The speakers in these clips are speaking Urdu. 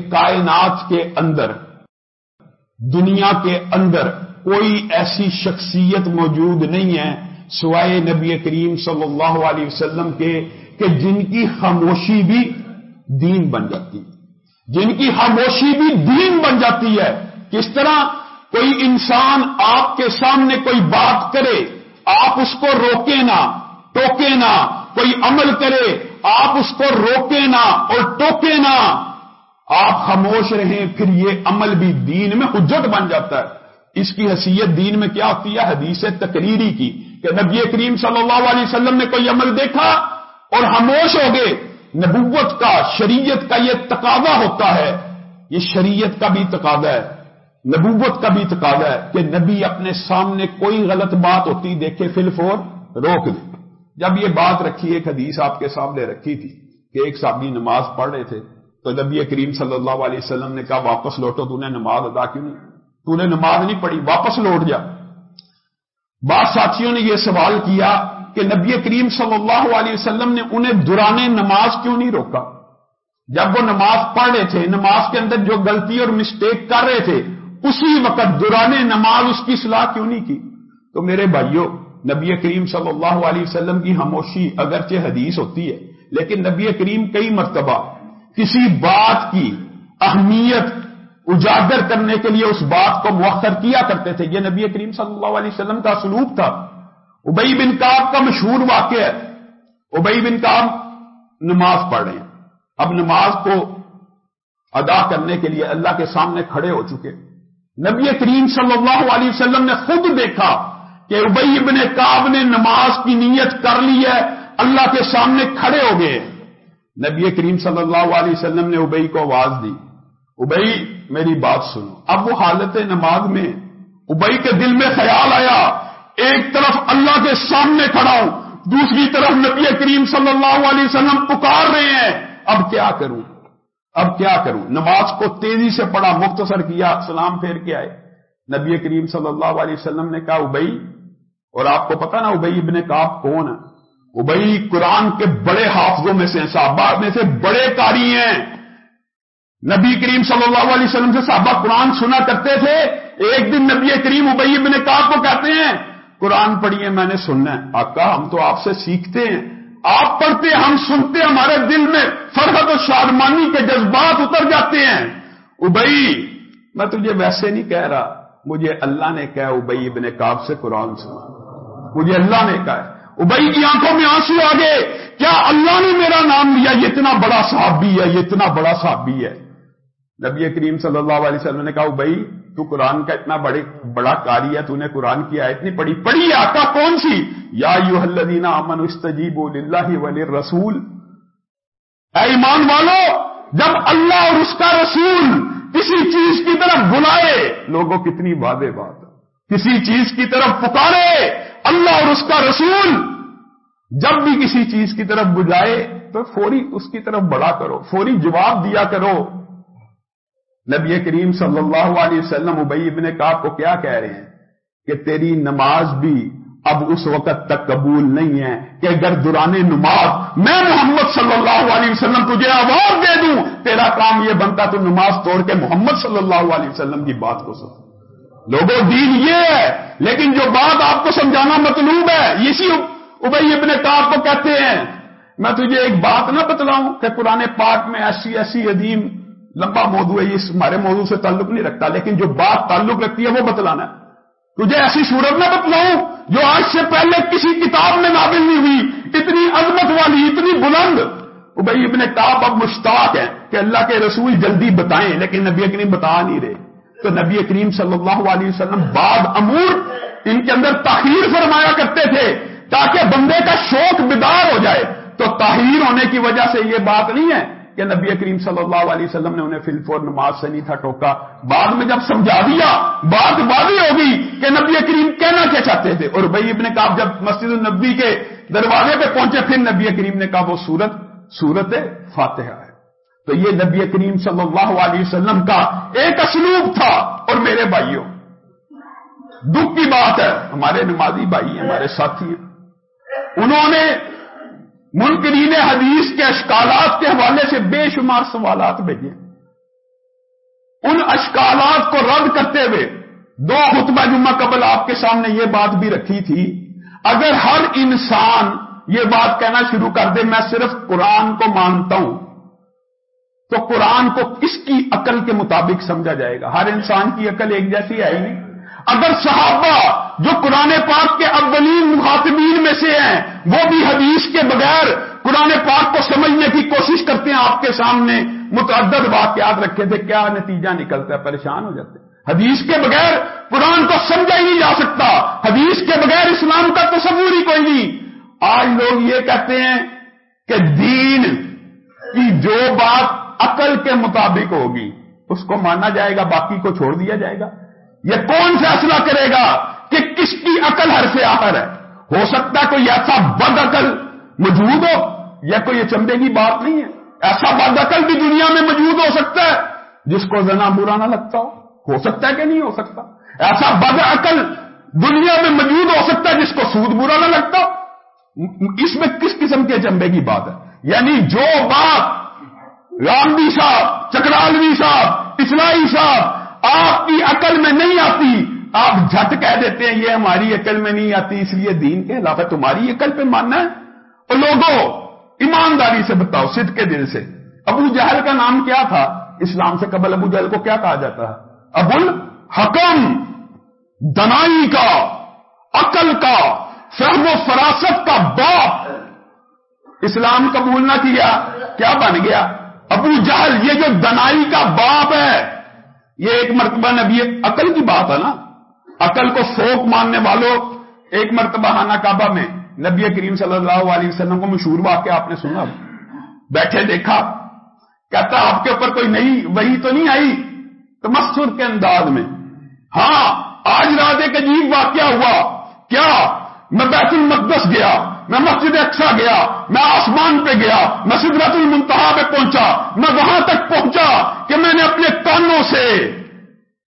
کائنات کے اندر، دنیا کے اندر کوئی ایسی شخصیت موجود نہیں ہے سوائے نبی کریم صلی اللہ علیہ وسلم کے، کہ جن کی خاموشی بھی دین بن جاتی جن کی خاموشی بھی دین بن جاتی ہے۔ کس طرح؟ کوئی انسان آپ کے سامنے کوئی بات کرے، آپ اس کو روکے نہ، ٹوکے نہ، کوئی عمل کرے، آپ اس کو روکے نہ اور ٹوکے نہ۔ آپ خاموش رہیں، پھر یہ عمل بھی دین میں حجت بن جاتا ہے۔ اس کی حیثیت دین میں کیا ہوتی ہے؟ حدیث تقریری کی کہ نبی کریم صلی اللہ علیہ وسلم نے کوئی عمل دیکھا اور خاموش ہو گئے۔ نبوت کا، شریعت کا یہ تقاضا ہوتا ہے۔ یہ شریعت کا بھی تقاضا ہے۔ نبوت کا بھی تقاضا ہے کہ نبی اپنے سامنے کوئی غلط بات ہوتی دیکھے، فل فور، روک دے۔ جب یہ بات رکھی، ایک حدیث آپ کے سامنے رکھی تھی کہ ایک صحابی نماز پڑھ رہے تھے۔ تو نبی کریم صلی اللہ علیہ وسلم نے کہا، واپس لوٹو، تو نے نماز ادا کیوں نہیں? تو نے نماز نہیں پڑھی، واپس لوٹ جا بعض ساتھیوں نے یہ سوال کیا کہ نبی کریم صلی اللہ علیہ وسلم نے انہیں درانے نماز کیوں نہیں روکا؟ جب وہ نماز پڑھ رہے تھے، نماز کے اندر جو غلطی اور مسٹیک کر رہے تھے، اسی وقت درانے نماز اس کی صلاح کیوں نہیں کی؟ تو میرے بھائیوں نبی کریم صلی اللہ علیہ وسلم کی خاموشی اگرچہ حدیث ہوتی ہے، لیکن نبی کریم کئی مرتبہ کسی بات کی اہمیت اجاگر کرنے کے لیے اس بات کو مؤخر کیا کرتے تھے۔ یہ نبی کریم صلی اللہ علیہ وسلم کا سلوک تھا۔ ابئی بن کاب کا مشہور واقعہ ہے۔ ابئی بن کاب نماز پڑھ رہے ہیں۔ اب نماز کو ادا کرنے کے لیے اللہ کے سامنے کھڑے ہو چکے۔ نبی کریم صلی اللہ علیہ وسلم نے خود دیکھا کہ ابئی ابن کاب نے نماز کی نیت کر لی ہے۔ اللہ کے سامنے کھڑے ہو گئے۔ نبی کریم صلی اللہ علیہ وسلم نے ابئی کو آواز دی، ابئی میری بات سنو۔ اب وہ حالت نماز میں ابئی کے دل میں خیال آیا، ایک طرف اللہ کے سامنے کھڑا ہوں، دوسری طرف نبی کریم صلی اللہ علیہ وسلم پکار رہے ہیں۔ اب کیا کروں؟ اب کیا کروں؟ نماز کو تیزی سے پڑھا، مختصر کیا، سلام پھیر کے آئے۔ نبی کریم صلی اللہ علیہ وسلم نے کہا، ابئی، اور آپ کو پتا نا ابئی ابن کاپ کون ہے؟ ابئی قرآن کے بڑے حافظوں میں سے صحابہ میں سے بڑے کاری ہیں۔ نبی کریم صلی اللہ علیہ وسلم سے صحابہ قرآن سنا کرتے تھے۔ ایک دن نبی کریم ابئی ابن کاپ کو کہتے ہیں، قرآن پڑھیے، میں نے سننا ہے۔ آقا، ہم تو آپ سے سیکھتے ہیں۔ آپ پڑھتے، ہم سنتے، ہمارے دل میں فرحت و شادمانی کے جذبات اتر جاتے ہیں۔ ابئی، میں تجھے ویسے نہیں کہہ رہا، مجھے اللہ نے کہا، ابئی ابن کاب سے قرآن سنا۔ مجھے اللہ نے کہا ابئی کی آنکھوں میں آنسو آ گئے۔ کیا اللہ نے میرا نام لیا؟ یہ اتنا بڑا صحابی ہے، یہ اتنا بڑا صحابی ہے۔ نبی کریم صلی اللہ علیہ وسلم نے کہا، ابئی، تو قرآن کا اتنا بڑے بڑا کاری ہے، تو نے قرآن کی آیت نہیں پڑھی۔ پڑھی آقا کون سی؟ یا یو الذین امن استجیب اللہ ولی رسول اے ایمان والو، جب اللہ اور اس کا رسول کسی چیز کی طرف بلائے، لوگوں کتنی وعدے بات کسی چیز کی طرف پکارے اللہ اور اس کا رسول جب بھی کسی چیز کی طرف بجائے تو فوری اس کی طرف بڑا کرو، فوری جواب دیا کرو۔ نبی کریم صلی اللہ علیہ وسلم ابئی ابن کاب کو کیا کہہ رہے ہیں؟ کہ تیری نماز بھی اب اس وقت تک قبول نہیں ہے کہ اگر دوران نماز میں محمد صلی اللہ علیہ وسلم تجھے آواز دے دوں، تیرا کام یہ بنتا تو نماز توڑ کے محمد صلی اللہ علیہ وسلم کی بات کو سن لوگوں دین یہ ہے، لیکن جو بات آپ کو سمجھانا مطلوب ہے، اسی ابئی ابن کاب کو کہتے ہیں۔ میں تجھے ایک بات نہ بتلاؤں کہ پرانے پاک میں ایسی ایسی عدیم لمبا موضوع ہے، یہ ہمارے موضوع سے تعلق نہیں رکھتا، لیکن جو بات تعلق رکھتی ہے وہ بتلانا ہے۔ تجھے ایسی صورت نہ بتلاؤں جو آج سے پہلے کسی کتاب میں نابل نہیں ہوئی، اتنی عظمت والی، اتنی بلند۔ بھائی ابن کتاب اب مشتاق ہے کہ اللہ کے رسول جلدی بتائیں، لیکن نبی کریم بتا نہیں رہے۔ تو نبی کریم صلی اللہ علیہ وسلم بعد امور ان کے اندر تاخیر فرمایا کرتے تھے تاکہ بندے کا شوق بیدار ہو جائے۔ تو تاخیر ہونے کی وجہ سے یہ بات نہیں ہے کہ نبی کریم صلی اللہ علیہ وسلم نے انہیں فلفور نماز سے نہیں تھا ٹوکا۔ بعد میں جب سمجھا دیا، بات واضح ہوگی کہ نبی کریم کہنا کیا چاہتے تھے۔ اور بھائی ابن کہا جب مسجد النبی کے دروازے پہ پہنچے، پھر نبی کریم نے کہا وہ سورت سورت فاتحہ۔ تو یہ نبی کریم صلی اللہ علیہ وسلم کا ایک اسلوب تھا اور میرے بھائیوں، دکھ کی بات ہے، ہمارے نمازی بھائی ہمارے ساتھی ہیں۔ انہوں نے منکرین حدیث کے اشکالات کے حوالے سے بے شمار سوالات بھیجے۔ ان اشکالات کو رد کرتے ہوئے دو خطبہ جمعہ قبل آپ کے سامنے یہ بات بھی رکھی تھی، اگر ہر انسان یہ بات کہنا شروع کر دے، میں صرف قرآن کو مانتا ہوں۔ تو قرآن کو کس کی عقل کے مطابق سمجھا جائے گا۔ ہر انسان کی عقل ایک جیسی ہے ہی نہیں۔ اگر صحابہ جو قرآن پاک کے اولین مخاطبین میں سے ہیں، وہ بھی حدیث کے بغیر قرآن پاک کو سمجھنے کی کوشش کرتے ہیں، آپ کے سامنے متعدد واقعات رکھے تھے، کیا نتیجہ نکلتا ہے؟ پریشان ہو جاتے ہیں۔ حدیث کے بغیر قرآن کو سمجھا ہی نہیں جا سکتا۔ حدیث کے بغیر اسلام کا تصور ہی کوئی نہیں۔ آج لوگ یہ کہتے ہیں کہ دین کی جو بات عقل کے مطابق ہوگی۔ اس کو مانا جائے گا، باقی کو چھوڑ دیا جائے گا۔ یہ کون فیصلہ کرے گا کہ کس کی عقل ہر سے آخر ہے؟ ہو سکتا ہے کوئی ایسا بد عقل موجود ہو یا کوئی یہ چمبے کی بات نہیں ہے۔ ایسا بد عقل بھی دنیا میں موجود ہو سکتا ہے جس کو زنا برا نہ لگتا ہو۔ ہو سکتا ہے کہ نہیں ہو سکتا؟ ایسا بد عقل دنیا میں موجود ہو سکتا ہے جس کو سود برا نہ لگتا اس میں کس قسم کے چمبے کی بات ہے؟ یعنی جو بات رامبی صاحب، چکرالوی صاحب اسلائی صاحب، آپ کی عقل میں نہیں آتی۔ آپ جھٹ کہہ دیتے ہیں، یہ ہماری عقل میں نہیں آتی، اس لیے دین کے علاوہ تمہاری عقل پہ ماننا ہے۔ اور لوگوں، ایمانداری سے بتاؤ سد کے دل سے۔ ابو جہل کا نام کیا تھا؟ اسلام سے قبل ابو جہل کو کیا کہا جاتا ہے؟ ابل حکم دنائی کا، عقل کا، فہم و فراست کا باپ۔ اسلام قبول نہ کیا کیا بن گیا؟ ابو جہل، یہ جو دنائی کا باپ ہے، یہ ایک مرتبہ نبی عقل کی بات ہے نا۔ عقل کو فوک ماننے والوں ایک مرتبہ ہانا کعبہ میں نبی کریم صلی اللہ علیہ وسلم کو مشہور واقعہ آپ نے سنا۔ بیٹھے دیکھا، کہتا آپ کے اوپر کوئی نہیں وہی تو نہیں آئی؟ تمسر کے انداز میں۔ ہاں آج رات ایک عجیب واقعہ ہوا۔ کیا؟ میں بیت المقدس گیا۔ میں مسجد اقسا گیا، میں آسمان پہ گیا، میں سدرت المنتہا پہ پہنچا، میں وہاں تک پہنچا کہ میں نے اپنے کانوں سے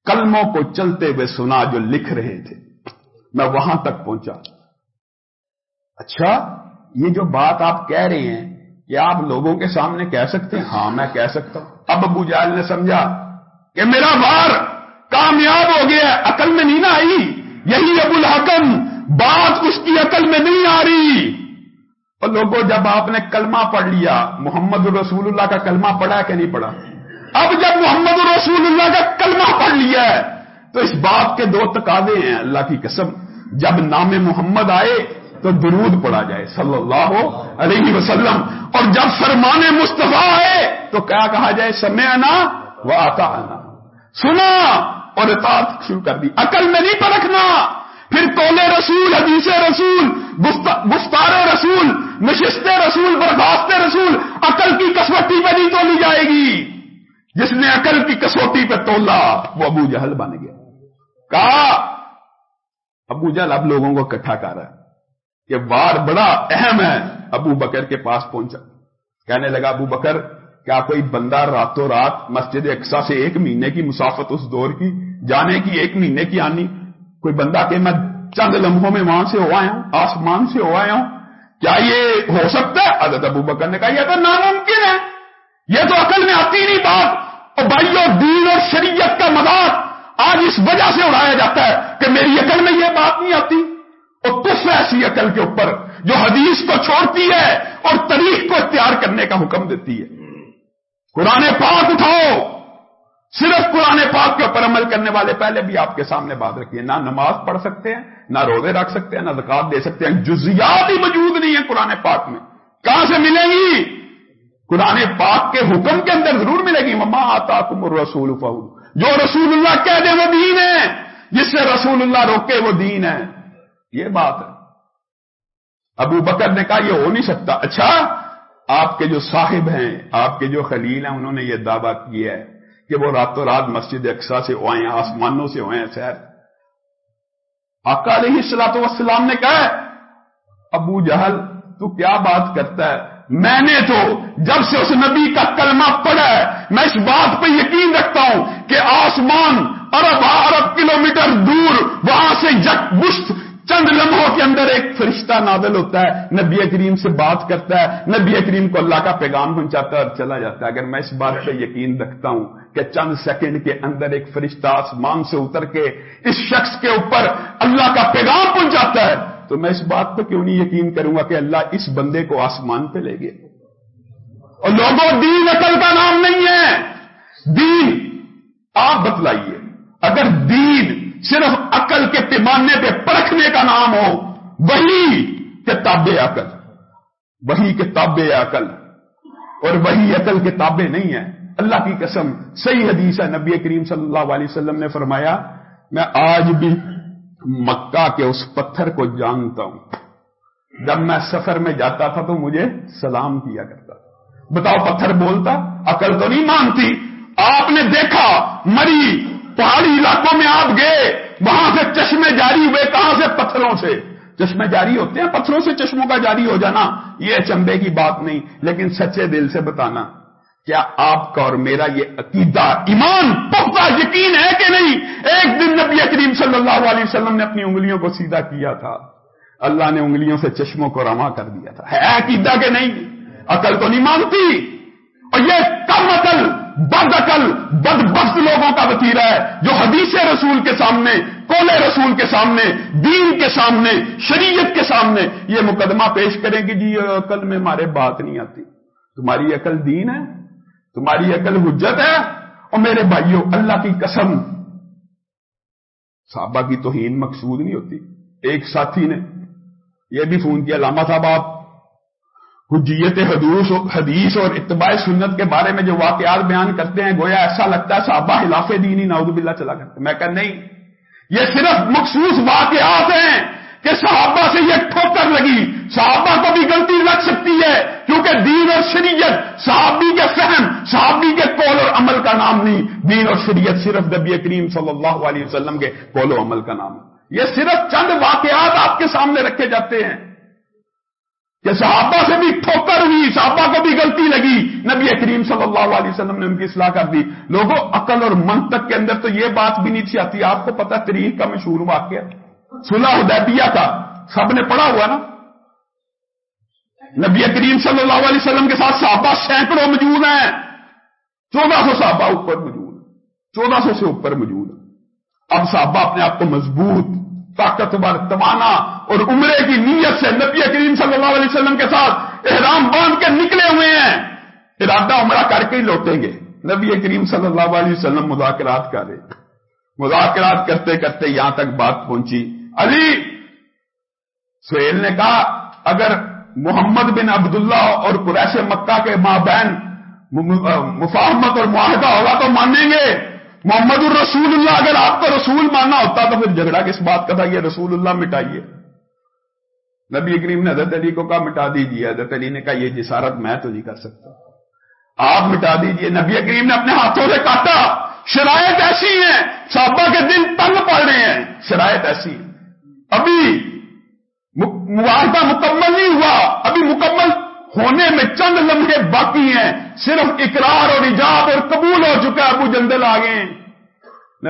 کلموں کو چلتے ہوئے سنا جو لکھ رہے تھے۔ میں وہاں تک پہنچا۔ اچھا یہ جو بات آپ کہہ رہے ہیں کہ آپ لوگوں کے سامنے کہہ سکتے ہیں؟ ہاں میں کہہ سکتا ہوں۔ اب ابو جال نے سمجھا کہ میرا بار کامیاب ہو گیا عقل میں نہیں نہ آئی۔ یہی ابو الحکم بات اس کی عقل میں نہیں آ رہی۔ اور لوگوں، جب آپ نے کلمہ پڑھ لیا، محمد رسول اللہ کا کلمہ پڑھا کہ نہیں پڑھا؟ اب جب محمد رسول اللہ کا کلمہ پڑھ لیا ہے، تو اس بات کے دو تقاضے ہیں، اللہ کی قسم۔ جب نام محمد آئے، تو درود پڑھا جائے، صلی اللہ علیہ وسلم۔ اور جب فرمان مصطفیٰ آئے، تو کیا کہا جائے؟ سمے آنا وہ آتا آنا سنا اور اطاعت شروع کر دی۔ عقل میں نہیں پرکھنا۔ پھر تولے رسول، حدیث رسول گفتار رسول، نشست رسول برخاست رسول، عقل کی کسوٹی پہ نہیں تولی جائے گی۔ جس نے عقل کی کسوٹی پہ تولا، وہ ابو جہل بن گیا۔ کہا، ابو جہل اب لوگوں کو اکٹھا کر رہا ہے کہ وار بڑا اہم ہے، ابو بکر کے پاس پہنچا۔ کہنے لگا، ابو بکر، کیا کوئی بندہ راتوں رات مسجد اقسا سے ایک مہینے کی مسافت اس دور کی، جانے کی ایک مہینے کی آنی؟ کوئی بندہ کہ میں چند لمحوں میں وہاں سے ہو آیا ہوں، آسمان سے ہو آیا ہوں، کیا یہ ہو سکتا ہے؟ حضرت ابو بکر نے کہا، یہ تو ناممکن ہے۔ یہ تو عقل میں آتی نہیں بات۔ اور بھائیوں دین اور شریعت کا مذاق آج اس وجہ سے اڑایا جاتا ہے کہ میری عقل میں یہ بات نہیں آتی۔ اور کس ایسی عقل کے اوپر جو حدیث کو چھوڑتی ہے اور تاریخ کو اختیار کرنے کا حکم دیتی ہے؟ قرآن پاک اٹھاؤ۔ صرف قرآن پاک کے اوپر عمل کرنے والے پہلے بھی آپ کے سامنے بات رکھی ہے نہ نماز پڑھ سکتے ہیں، نہ روزے رکھ سکتے ہیں، نہ زکات دے سکتے ہیں، جزیات ہی موجود نہیں ہے قرآن پاک میں۔ کہاں سے ملیں گی؟ قرآن پاک کے حکم کے اندر ضرور ملے گی۔ مما آتا کم رسول جو رسول اللہ کہہ دے وہ دین ہے۔ جس سے رسول اللہ روکے وہ دین ہے۔ یہ بات ہے۔ ابو بکر نے کہا، یہ ہو نہیں سکتا۔ اچھا آپ کے جو صاحب ہیں، آپ کے جو خلیل ہیں، انہوں نے یہ دعویٰ کیا ہے۔ کہ وہ راتوں رات مسجد اقسا سے ہوئے ہیں آسمانوں سے ہوئے ہیں سیر۔ آقا علیہ السلاط وسلام نے کہا ابو جہل، تو کیا بات کرتا ہے؟ میں نے تو جب سے اس نبی کا کلمہ پڑا ہے، میں اس بات پہ یقین رکھتا ہوں کہ آسمان ارب ارب کلومیٹر دور، وہاں سے جک بشت چند لمحوں کے اندر ایک فرشتہ نازل ہوتا ہے، نبی کریم سے بات کرتا ہے، نبی کریم کو اللہ کا پیغام پہنچاتا ہے اور چلا جاتا ہے۔ اگر میں اس بات پہ یقین رکھتا ہوں کہ چند سیکنڈ کے اندر ایک فرشتہ آسمان سے اتر کے اس شخص کے اوپر اللہ کا پیغام پہنچاتا ہے، تو میں اس بات پہ کیوں نہیں یقین کروں گا کہ اللہ اس بندے کو آسمان پہ لے گئے اور لوگوں، دین عقل کا نام نہیں ہے۔ دین، آپ بتلائیے، اگر دین صرف عقل کے پیمانے پہ پرکھنے کا نام ہو، وہی کتاب عقل، وہی کتاب عقل، اور وہی عقل کتابیں نہیں ہیں اللہ کی قسم، صحیح حدیث ہے، نبی کریم صلی اللہ علیہ وسلم نے فرمایا، میں آج بھی مکہ کے اس پتھر کو جانتا ہوں۔ جب میں سفر میں جاتا تھا تو مجھے سلام کیا کرتا تھا۔ بتاؤ، پتھر بولتا، عقل تو نہیں مانتی۔ آپ نے دیکھا، مری، پہاڑی آپ گئے، وہاں سے چشمے جاری ہوئے، کہاں سے؟ پتھروں سے۔ چشمے جاری ہوتے ہیں، پتھروں سے چشموں کا جاری ہو جانا، یہ چمبے کی بات نہیں، لیکن سچے دل سے بتانا، کیا آپ کا اور میرا یہ عقیدہ ایمان پختہ یقین ہے کہ نہیں؟ ایک دن نبی کریم صلی اللہ علیہ وسلم نے اپنی انگلیوں کو سیدھا کیا تھا۔ اللہ نے انگلیوں سے چشموں کو رما کر دیا تھا۔ ہے عقیدہ کہ نہیں؟ عقل تو نہیں مانتی۔ اور یہ کم عقل بد عقل بد بخت لوگوں کا وطیرہ ہے، جو حدیث رسول کے سامنے کول رسول کے سامنے، دین کے سامنے، شریعت کے سامنے یہ مقدمہ پیش کریں کہ جی عقل میں ہمارے بات نہیں آتی۔ تمہاری عقل دین ہے، تمہاری عقل حجت ہے، اور میرے بھائیوں اللہ کی قسم، صحابہ کی توہین مقصود نہیں ہوتی۔ ایک ساتھی نے یہ بھی فون کیا علامہ صاحب، آپ حجیت حدوث حدیث اور اتباع سنت کے بارے میں جو واقعات بیان کرتے ہیں، گویا ایسا لگتا ہے صحابہ خلاف دینی نعوذ باللہ چلا کرتے میں کہ نہیں، یہ صرف مخصوص واقعات ہیں کہ صحابہ سے یہ ٹھوکر لگی۔ صحابہ کو بھی غلطی لگ سکتی ہے، کیونکہ دین اور شریعت، صحابی کے فہم، صحابی کے قول اور عمل کا نام نہیں۔ دین اور شریعت صرف نبی کریم صلی اللہ علیہ وسلم کے قول و عمل کا نام ہے۔ یہ صرف چند واقعات آپ کے سامنے رکھے جاتے ہیں۔ کہ صحابہ سے بھی ٹھوکر ہوئی، صحابہ کو بھی غلطی لگی۔ نبی کریم صلی اللہ علیہ وسلم نے ان کی اصلاح کر دی۔ لوگوں، عقل اور منطق کے اندر تو یہ بات بھی نہیں تھی آتی۔ آپ کو پتا تاریخ کا مشہور واقعہ۔ صلح حدیبیہ کا سب نے پڑھا ہوا نا؟ نبی کریم صلی اللہ علیہ وسلم کے ساتھ صحابہ سینکڑوں موجود ہیں۔ چودہ سو صحابہ اوپر موجود چودہ سو سے اوپر موجود اب صحابہ اپنے آپ کو مضبوط طاقتور توانا اور عمرے کی نیت سے نبی کریم صلی اللہ علیہ وسلم کے ساتھ احرام باندھ کے نکلے ہوئے ہیں۔ ارادہ عمرہ کر کے ہی لوٹیں گے۔ نبی کریم صلی اللہ علیہ وسلم مذاکرات کرے مذاکرات کرتے کرتے یہاں تک بات پہنچی۔ علی سہیل نے کہا، اگر محمد بن عبداللہ اور قریش مکہ کے ماں بہن مفاہمت اور معاہدہ ہوگا تو مانیں گے۔ محمد الرسول اللہ اگر آپ کو رسول ماننا ہوتا تو پھر جھگڑا کس بات کا تھا؟ یہ رسول اللہ مٹائیے۔ نبی کریم نے حضرت علی کو کہا، مٹا دیجیے حضرت علی نے کہا، یہ جسارت میں تو نہیں کر سکتا۔ آپ مٹا دیجیے نبی کریم نے اپنے ہاتھوں سے کاٹا۔ شرائط ایسی ہیں، صحابہ کے دل تنگ پڑ رہے ہیں۔ شرائط ایسی۔ ابھی معاہدہ مکمل نہیں ہوا۔ ابھی مکمل ہونے میں چند لمحے باقی ہیں، صرف اقرار اور ایجاد اور قبول ہو چکا ابو جندل آگے۔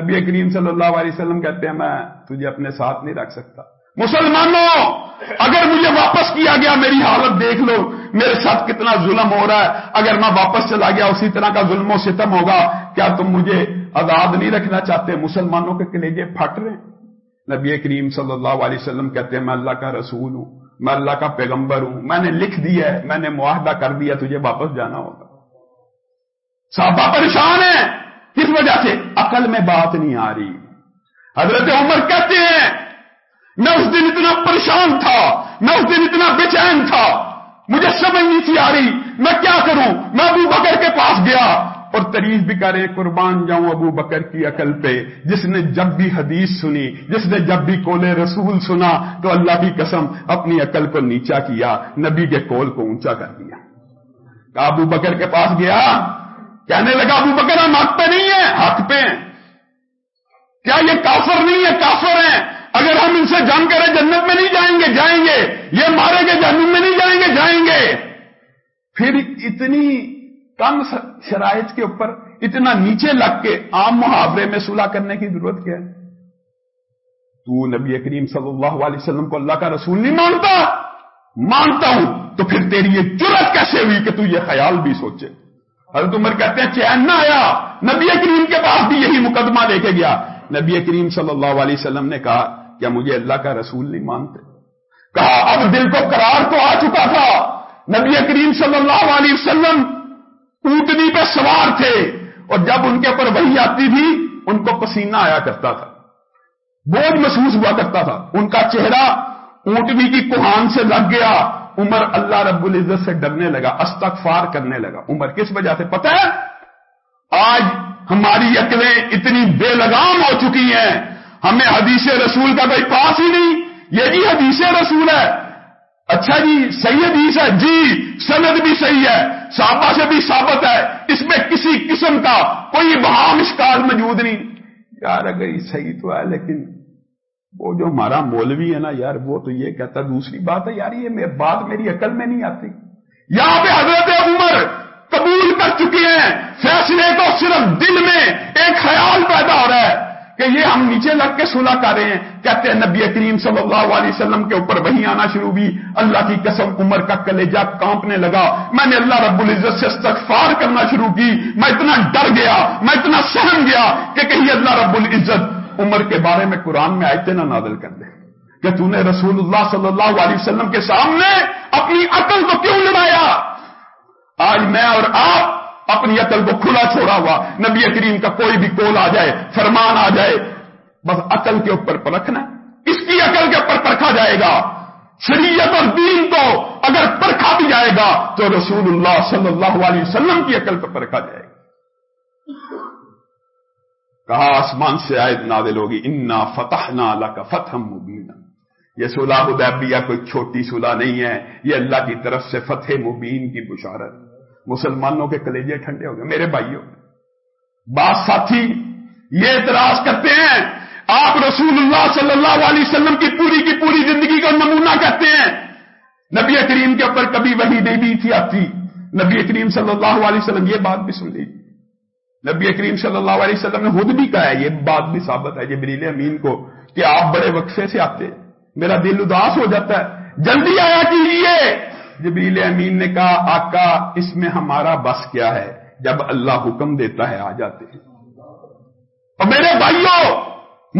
نبی کریم صلی اللہ علیہ وسلم کہتے ہیں، میں تجھے اپنے ساتھ نہیں رکھ سکتا۔ مسلمانوں، اگر مجھے واپس کیا گیا، میری حالت دیکھ لو۔ میرے ساتھ کتنا ظلم ہو رہا ہے۔ اگر میں واپس چلا گیا، اسی طرح کا ظلم و ستم ہوگا۔ کیا تم مجھے آزاد نہیں رکھنا چاہتے؟ مسلمانوں کے کلیجے پھٹ رہے ہیں۔ نبی کریم صلی اللہ علیہ وسلم کہتے ہیں، میں اللہ کا رسول ہوں۔ میں اللہ کا پیغمبر ہوں۔ میں نے لکھ دیا ہے، میں نے معاہدہ کر دیا، تجھے واپس جانا ہوگا۔ صحابہ پریشان ہے کس وجہ سے؟ عقل میں بات نہیں آ رہی۔ حضرت عمر کہتے ہیں، میں اس دن اتنا پریشان تھا، میں اس دن اتنا بے چین تھا، مجھے سمجھ نہیں تھی آ رہی، میں کیا کروں؟ میں ابو بکر کے پاس گیا۔ اور تعریف بھی کرے قربان جاؤں ابو بکر کی عقل پہ۔ جس نے جب بھی حدیث سنی، جس نے جب بھی کولے رسول سنا، تو اللہ کی قسم اپنی عقل کو نیچا کیا، نبی کے کول کو اونچا کر دیا۔ ابو بکر کے پاس گیا، کہنے لگا، ابو بکر، ہم حق پہ نہیں ہے حق پہ کیا یہ کافر نہیں ہے؟ کافر ہیں۔ اگر ہم ان سے جان کریں، جنت میں نہیں جائیں گے جائیں گے۔ یہ مارے گے جنت میں نہیں جائیں گے جائیں گے۔ پھر اتنی کم شرائط کے اوپر اتنا نیچے لگ کے عام محاورے میں صلح کرنے کی ضرورت کیا ہے؟ تو نبی کریم صلی اللہ علیہ وسلم کو اللہ کا رسول نہیں مانتا۔ مانتا ہوں، تو پھر تیری یہ جرت کیسے ہوئی کہ تو یہ خیال بھی سوچے؟ حضرت عمر کہتے ہیں، چین نہ آیا۔ نبی کریم کے پاس بھی یہی مقدمہ لے کے گیا۔ نبی کریم صلی اللہ علیہ وسلم نے کہا کیا مجھے اللہ کا رسول نہیں مانتے؟ کہا، اب دل کو قرار تو آ چکا تھا۔ نبی کریم صلی اللہ علیہ وسلم اونٹنی پہ سوار تھے اور جب ان کے اوپر وہی آتی تھی، ان کو پسینہ آیا کرتا تھا۔ بوجھ محسوس ہوا کرتا تھا۔ ان کا چہرہ اونٹنی کی کوہان سے لگ گیا۔ عمر اللہ رب العزت سے ڈرنے لگا، استغفار کرنے لگا۔ عمر کس وجہ سے؟ پتہ ہے؟ آج ہماری عقلیں اتنی بے لگام ہو چکی ہیں۔ ہمیں حدیث رسول کا کوئی پاس ہی نہیں۔ یہ حدیث رسول ہے۔ اچھا جی صحیح حدیث جی سند بھی صحیح ہے۔ صحابہ سے بھی ثابت ہے۔ اس میں کسی قسم کا کوئی بہام اشکال موجود نہیں۔ یار، اگر صحیح تو ہے، لیکن وہ جو ہمارا مولوی ہے نا یار، وہ تو یہ کہتا دوسری بات ہے، یار، یہ بات میری عقل میں نہیں آتی۔ یہاں پہ حضرت عمر قبول کر چکے ہیں۔ فیصلے کو صرف دل میں ایک خیال پیدا ہو رہا ہے۔ کہ یہ ہم نیچے لگ کے سلا کر رہے ہیں۔ کہتے ہیں نبی کریم صلی اللہ علیہ وسلم کے اوپر وہی آنا شروع بھی اللہ کی قسم عمر کا کلیجہ کانپنے لگا۔ میں نے اللہ رب العزت سے استغفار کرنا شروع کی۔ میں اتنا ڈر گیا، میں اتنا سہم گیا کہ کہیں اللہ رب العزت عمر کے بارے میں قرآن میں آئے نہ نادل کر دے۔ کہ تو نے رسول اللہ صلی اللہ علیہ وسلم کے سامنے اپنی عقل کو کیوں لڑایا؟ آج میں اور آپ اپنی عقل کو کھلا چھوڑا ہوا، نبی کریم کا کوئی بھی کول آ جائے، فرمان آ جائے، بس عقل کے اوپر پرکھنا اس کی عقل کے اوپر پرکھا جائے گا۔ شریعت اور دین کو اگر پرکھا بھی جائے گا، تو رسول اللہ صلی اللہ علیہ وسلم کی عقل پر پرکھا جائے گا۔ کہا، آسمان سے آیت نادل ہوگی، انا فتح نہ کا فتح مبین یہ صلح حدیبیہ کوئی چھوٹی صلح نہیں ہے، یہ اللہ کی طرف سے فتح مبین کی بشارت مسلمانوں کے کلیجے ٹھنڈے ہو گئے، میرے بھائیوں۔ بات ساتھی، یہ اعتراض کرتے ہیں، آپ رسول اللہ صلی اللہ علیہ وسلم کی پوری کی پوری زندگی کا نمونہ کہتے ہیں۔ نبی کریم کے اوپر کبھی وہی نہیں تھی آتی۔ نبی کریم صلی اللہ علیہ وسلم یہ بات بھی سن لیجیے نبی کریم صلی اللہ علیہ وسلم نے خود بھی کہا ہے، یہ بات بھی ثابت ہے جبریل امین کو کہ آپ بڑے وقفے سے آتے۔ میرا دل اداس ہو جاتا ہے۔ جلدی آیا کیجیے جبریل امین نے کہا، آقا، اس میں ہمارا بس کیا ہے؟ جب اللہ حکم دیتا ہے، آ جاتے ہیں۔ اور میرے بھائیوں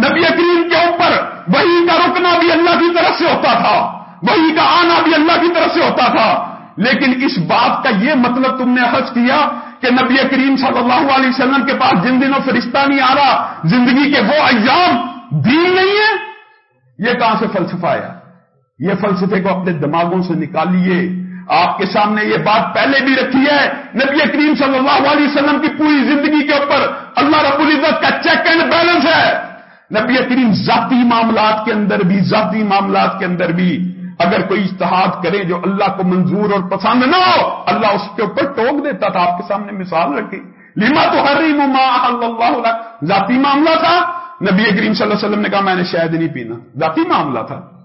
نبی کریم کے اوپر وہی کا رکنا بھی اللہ کی طرف سے ہوتا تھا۔ وہی کا آنا بھی اللہ کی طرف سے ہوتا تھا۔ لیکن اس بات کا یہ مطلب تم نے حج کیا کہ نبی کریم صلی اللہ علیہ وسلم کے پاس جن دنوں فرشتہ نہیں آ رہا، زندگی کے وہ ایام دین نہیں ہے یہ کہاں سے فلسفہ ہے یہ فلسفے کو اپنے دماغوں سے نکالیے۔ آپ کے سامنے یہ بات پہلے بھی رکھی ہے۔ نبی کریم صلی اللہ علیہ وسلم کی پوری زندگی کے اوپر اللہ رب العزت کا چیک اینڈ بیلنس ہے۔ نبی کریم ذاتی معاملات کے اندر بھی، ذاتی معاملات کے اندر بھی اگر کوئی اشتہاد کرے جو اللہ کو منظور اور پسند نہ ہو، اللہ اس کے اوپر ٹوک دیتا تھا۔ آپ کے سامنے مثال رکھی۔ لیما تو ہر اللہ ذاتی معاملہ تھا۔ نبی کریم صلی اللہ علیہ وسلم نے کہا، میں نے شاید نہیں پینا۔ ذاتی معاملہ تھا۔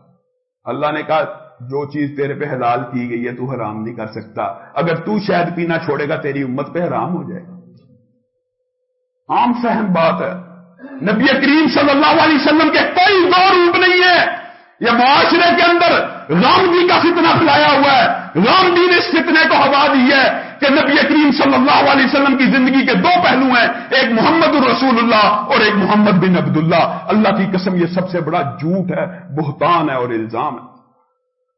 اللہ نے کہا، جو چیز تیرے پہ حلال کی گئی ہے تو حرام نہیں کر سکتا۔ اگر تو شاید پینا چھوڑے گا، تیری امت پہ حرام ہو جائے گا۔ عام فہم بات ہے۔ نبی کریم صلی اللہ علیہ وسلم کے کوئی دو روپ نہیں ہے۔ یہ معاشرے کے اندر رام جی کا فتنہ پھیلایا ہوا ہے۔ رام جی نے اس فتنے کو ہوا دی ہے۔ کہ نبی کریم صلی اللہ علیہ وسلم کی زندگی کے دو پہلو ہیں، ایک محمد الرسول اللہ اور ایک محمد بن عبداللہ۔ اللہ کی قسم، یہ سب سے بڑا جھوٹ ہے، بہتان ہے اور الزام ہے۔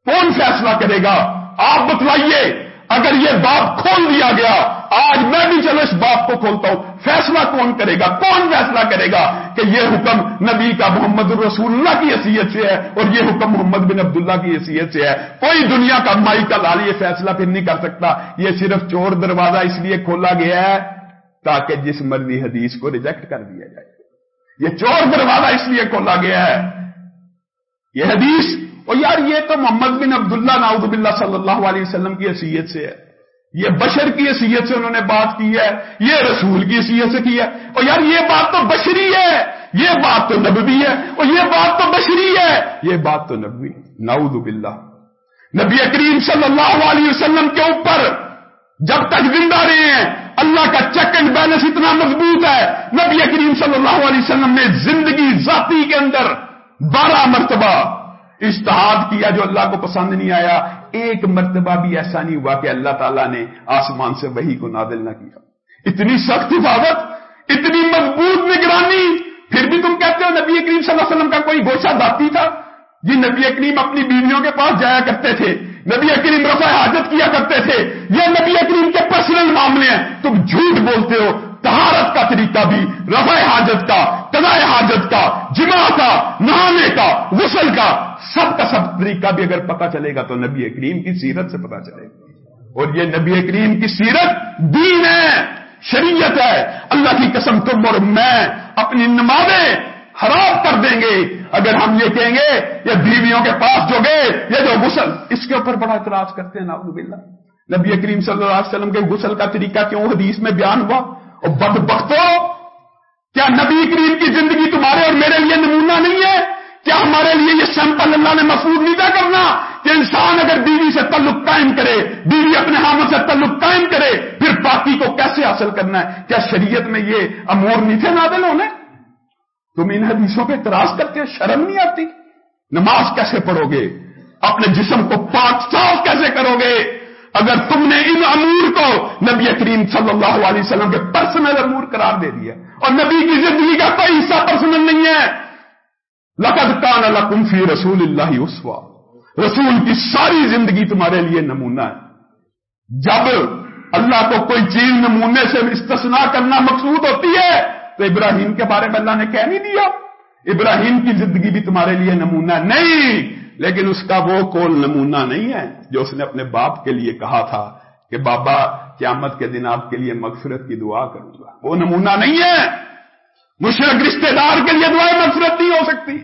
کون فیصلہ کرے گا؟ آپ بتلائیے، اگر یہ باپ کھول دیا گیا آج میں بھی چلو اس باپ کو کھولتا ہوں، فیصلہ کون کرے گا؟ کون فیصلہ کرے گا کہ یہ حکم نبی کا محمد الرسول اللہ کی حیثیت سے ہے اور یہ حکم محمد بن عبداللہ کی حیثیت سے ہے؟ کوئی دنیا کا مائی کا لال یہ فیصلہ پھر نہیں کر سکتا۔ یہ صرف چور دروازہ اس لیے کھولا گیا ہے تاکہ جس مرضی حدیث کو ریجیکٹ کر دیا جائے۔ یہ چور دروازہ اس لیے کھولا گیا ہے۔ یہ حدیث، اور یار یہ تو محمد بن عبداللہ ناؤد باللہ صلی اللہ علیہ وسلم کی حیثیت سے ہے۔ یہ بشر کی حیثیت سے انہوں نے بات کی ہے، یہ رسول کی حیثیت سے کی ہے۔ اور یار یہ بات تو بشری ہے، یہ بات تو نبوی ہے، اور یہ بات تو بشری ہے۔ یہ بات تو نبوی۔ ناؤد باللہ۔ نبی کریم صلی اللہ علیہ وسلم کے اوپر جب تک زندہ رہے ہیں، اللہ کا چیک اینڈ بیلنس اتنا مضبوط ہے۔ نبی کریم صلی اللہ علیہ وسلم نے زندگی ذاتی کے اندر بارہ مرتبہ اشتہاد کیا جو اللہ کو پسند نہیں آیا۔ ایک مرتبہ بھی ایسا نہیں ہوا کہ اللہ تعالیٰ نے آسمان سے وہی کو نادل نہ کیا۔ اتنی سخت حفاظت، اتنی مضبوط نگرانی۔ پھر بھی تم کہتے ہو نبی کریم صلی اللہ علیہ وسلم کا کوئی گوشہ داتی تھا؟ جی نبی کریم اپنی بیویوں کے پاس جایا کرتے تھے۔ نبی کریم رفع حاجت کیا کرتے تھے۔ یہ نبی کریم کے پرسنل معاملے ہیں۔ تم جھوٹ بولتے ہو۔ تہارت کا طریقہ بھی، رفع حاجت کا، قضاء حاجت کا جمع کا، نہانے کا، غسل کا، سب کا سب طریقہ بھی اگر پتا چلے گا تو نبی کریم کی سیرت سے پتا چلے گا۔ اور یہ نبی کریم کی سیرت دین ہے، شریعت ہے۔ اللہ کی قسم تم اور میں اپنی نمازیں خراب کر دیں گے۔ اگر ہم یہ کہیں گے، یہ بیویوں کے پاس جو گئے، یہ جو غسل، اس کے اوپر بڑا اعتراض کرتے ہیں نابو بلّہ نبی کریم صلی اللہ علیہ وسلم کے غسل کا طریقہ کیوں؟ حدیث میں بیان ہوا۔ اور بد بختو کیا نبی کریم کی زندگی تمہارے اور میرے لیے نمونہ نہیں ہے؟ کیا ہمارے لیے یہ سیمپل اللہ نے محفوظ نہیں تھا کرنا؟ کہ انسان اگر بیوی سے تعلق قائم کرے، بیوی اپنے حامل سے تعلق قائم کرے، پھر باقی کو کیسے حاصل کرنا ہے؟ کیا شریعت میں یہ امور نہیں تھے نادل ہونے؟ تم ان حدیثوں پہ اعتراض کرتے شرم نہیں آتی؟ نماز کیسے پڑھو گے؟ اپنے جسم کو پاک صاف کیسے کرو گے؟ اگر تم نے ان امور کو نبی کریم صلی اللہ علیہ وسلم کے پرسنل امور قرار دے دیا اور نبی کی زندگی کا کوئی حصہ پرسنل نہیں ہے، لقد کان لکم فی رسول اللہ اسوا رسول کی ساری زندگی تمہارے لیے نمونہ ہے۔ جب اللہ کو کوئی چیز نمونے سے استثناء کرنا مقصود ہوتی ہے، تو ابراہیم کے بارے میں اللہ نے کہہ نہیں دیا۔ ابراہیم کی زندگی بھی تمہارے لیے نمونہ نہیں۔ لیکن اس کا وہ کول نمونہ نہیں ہے جو اس نے اپنے باپ کے لیے کہا تھا کہ بابا، قیامت کے دن آپ کے لیے مغفرت کی دعا کروں گا۔ وہ نمونہ نہیں ہے۔ مشرق رشتے دار کے لیے دعائیں مغفرت نہیں ہو سکتی۔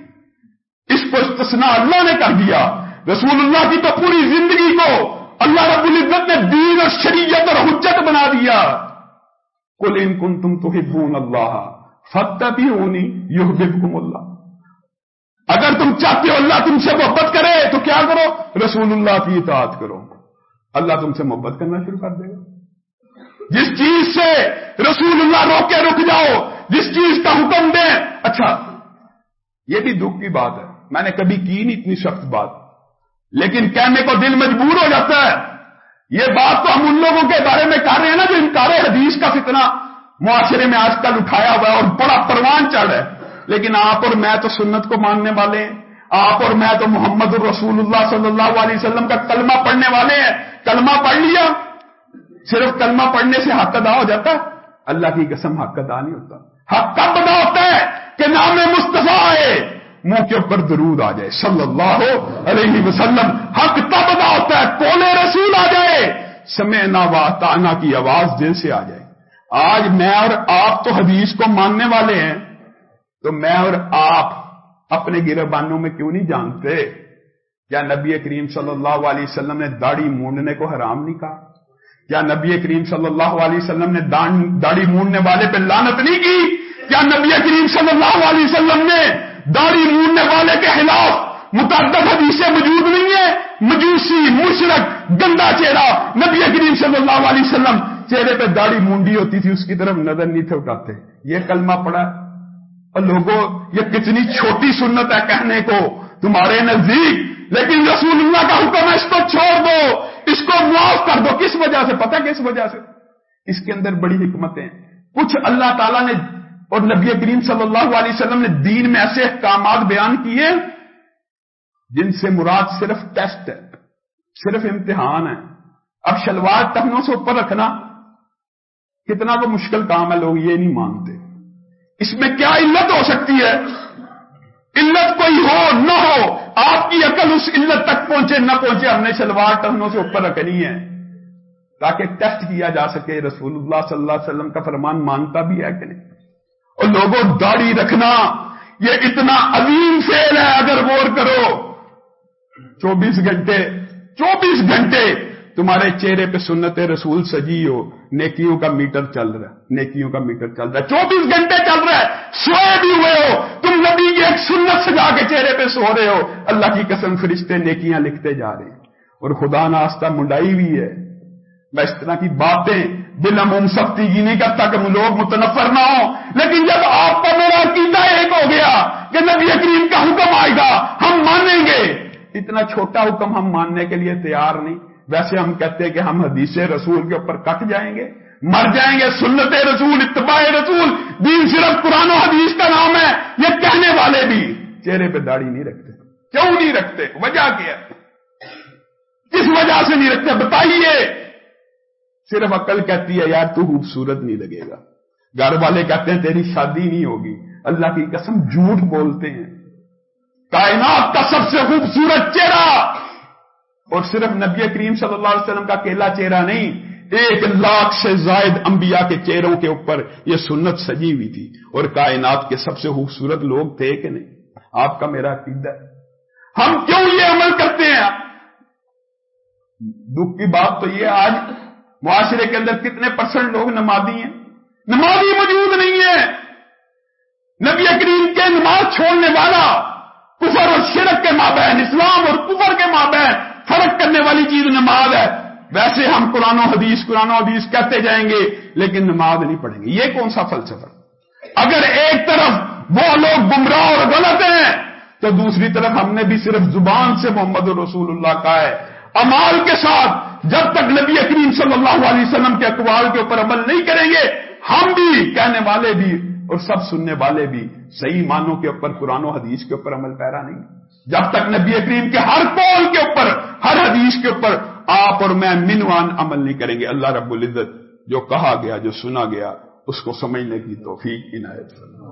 اس کو استثناء اللہ نے کر دیا۔ رسول اللہ کی تو پوری زندگی کو اللہ رب العزت نے دین اور شریعت اور حجت بنا دیا۔ کل ان کن تم تو اللہ فتح بھی ہونی یو اللہ۔ اگر تم چاہتے ہو اللہ تم سے محبت کرے تو کیا کرو؟ رسول اللہ کی اطاعت کرو۔ اللہ تم سے محبت کرنا شروع کر دے گا۔ جس چیز سے رسول اللہ روک کے رک جاؤ، جس چیز کا حکم دیں۔ اچھا یہ بھی دکھ کی بات ہے۔ میں نے کبھی کی نہیں اتنی سخت بات۔ لیکن کہنے کو دل مجبور ہو جاتا ہے۔ یہ بات تو ہم ان لوگوں کے بارے میں کر رہے ہیں نا جو انکار حدیث کا فتنہ معاشرے میں آج کل اٹھایا ہوا ہے اور بڑا پروان چڑھ ہے۔ لیکن آپ اور میں تو سنت کو ماننے والے ہیں۔ آپ اور میں تو محمد الرسول اللہ صلی اللہ علیہ وسلم کا کلمہ پڑھنے والے ہیں۔ کلمہ پڑھ لیا۔ صرف کلمہ پڑھنے سے حق ادا ہو جاتا۔ ہے اللہ کی قسم حق ادا نہیں ہوتا۔ حق کب ادا ہوتا ہے کہ نام مصطفیٰ ہے منہ کے اوپر درود آ جائے۔ صلی اللہ علیہ وسلم، حق تب ادا ہوتا ہے۔ کولے رسول آ جائے؟ سمے نہ تانا کی آواز دل سے آ جائے۔ آج میں اور آپ تو حدیث کو ماننے والے ہیں۔ تو میں اور آپ اپنے گربانوں میں کیوں نہیں جانتے؟ کیا نبی کریم صلی اللہ علیہ وسلم نے داڑھی مونڈنے کو حرام نہیں کہا؟ کیا نبی کریم صلی اللہ علیہ وسلم نے داڑھی مونڈنے والے پہ لانت نہیں کی؟ کیا نبی کریم صلی اللہ علیہ وسلم نے داڑھی مونڈنے والے کے خلاف متعدد حدیثیں موجود نہیں ہے مجوسی مشرق گندا چہرہ، نبی کریم صلی اللہ علیہ وسلم چہرے پہ داڑھی مونڈی ہوتی تھی، اس کی طرف نظر نہیں تھے اٹھاتے۔ یہ کلمہ پڑا اور لوگوں، یہ کتنی چھوٹی سنت ہے کہنے کو، تمہارے نزدیک، لیکن رسول اللہ کا حکم ہے، اس کو چھوڑ دو، اس کو معاف کر دو۔ کس وجہ سے؟ پتہ کس وجہ سے؟ اس کے اندر بڑی حکمتیں کچھ اللہ تعالیٰ نے، اور نبی کریم صلی اللہ علیہ وسلم نے دین میں ایسے احکامات بیان کیے، جن سے مراد صرف ٹیسٹ ہے، صرف امتحان ہے۔ اب شلوار ٹہنوں سے اوپر رکھنا، کتنا تو مشکل کام ہے، لوگ یہ نہیں مانتے۔ اس میں کیا علت ہو سکتی ہے؟ علت کوئی ہو، نہ ہو، آپ کی عقل اس علت تک پہنچے، نہ پہنچے، ہم نے شلوار ٹہنوں سے اوپر رکھنی ہے۔ تاکہ ٹیسٹ کیا جا سکے، رسول اللہ صلی اللہ علیہ وسلم کا فرمان مانتا بھی ہے کہ نہیں۔ اور لوگوں، داڑھی رکھنا، یہ اتنا عظیم فیل ہے، اگر غور کرو، چوبیس گھنٹے چوبیس گھنٹے تمہارے چہرے پہ سنت رسول سجی ہو، نیکیوں کا میٹر چل رہا ہے نیکیوں کا میٹر چل رہا ہے چوبیس گھنٹے چل رہا ہے، سوئے بھی ہوئے ہو، تم نبی کی ایک سنت سجا کے چہرے پہ سو رہے ہو، اللہ کی قسم فرشتے نیکیاں لکھتے جا رہے ہیں۔ اور خدا ناستہ منڈائی بھی ہے۔ میں اس طرح کی باتیں بلاموم سختی کی نہیں کرتا کہ لوگ متنفر نہ ہوں، لیکن جب آپ کا میرا عقیدہ ایک ہو گیا کہ نبی کریم کا حکم آئے گا، ہم مانیں گے۔ اتنا چھوٹا حکم ہم ماننے کے لیے تیار نہیں۔ ویسے ہم کہتے ہیں کہ ہم حدیث رسول کے اوپر کٹ جائیں گے، مر جائیں گے، سنت رسول، اتباع رسول، دین صرف قرآن و حدیث کا نام ہے، یہ کہنے والے بھی چہرے پہ داڑھی نہیں رکھتے۔ کیوں نہیں رکھتے؟ وجہ کیا کس وجہ سے نہیں رکھتے؟ بتائیے۔ صرف عقل کہتی ہے، یار تو خوبصورت نہیں لگے گا۔ گھر والے کہتے ہیں، تیری شادی نہیں ہوگی۔ اللہ کی قسم جھوٹ بولتے ہیں۔ کائنات کا سب سے خوبصورت چہرہ اور صرف نبی کریم صلی اللہ علیہ وسلم کا کیلا چہرہ نہیں، ایک لاکھ سے زائد انبیاء کے چہروں کے اوپر یہ سنت سجی ہوئی تھی۔ اور کائنات کے سب سے خوبصورت لوگ تھے کہ نہیں؟ آپ کا میرا عقیدہ ہم کیوں یہ عمل کرتے ہیں؟ دکھ کی بات تو یہ آج معاشرے کے اندر کتنے پرسنٹ لوگ نمازی ہیں؟ نمازی موجود نہیں ہے۔ نبی کریم کے نماز چھوڑنے والا کفر اور شرک کے مابین، اسلام اور کفر کے مابین فرق کرنے والی چیز نماز ہے۔ ویسے ہم قرآن و حدیث، قرآن و حدیث کہتے جائیں گے، لیکن نماز نہیں پڑھیں گے۔ یہ کون سا فلسفہ؟ اگر ایک طرف وہ لوگ گمراہ اور غلط ہیں، تو دوسری طرف ہم نے بھی صرف زبان سے محمد رسول اللہ کا ہے۔ امال کے ساتھ جب تک نبی کریم صلی اللہ علیہ وسلم کے اقوال کے اوپر عمل نہیں کریں گے، ہم بھی، کہنے والے بھی اور سب سننے والے بھی صحیح معنوں کے اوپر قرآن و حدیث کے اوپر عمل پیرا نہیں۔ جب تک نبی کریم کے ہر قول کے اوپر، ہر حدیث کے اوپر آپ اور میں منوان عمل نہیں کریں گے، اللہ رب العزت جو کہا گیا، جو سنا گیا، اس کو سمجھنے کی توفیق، عنایت فرما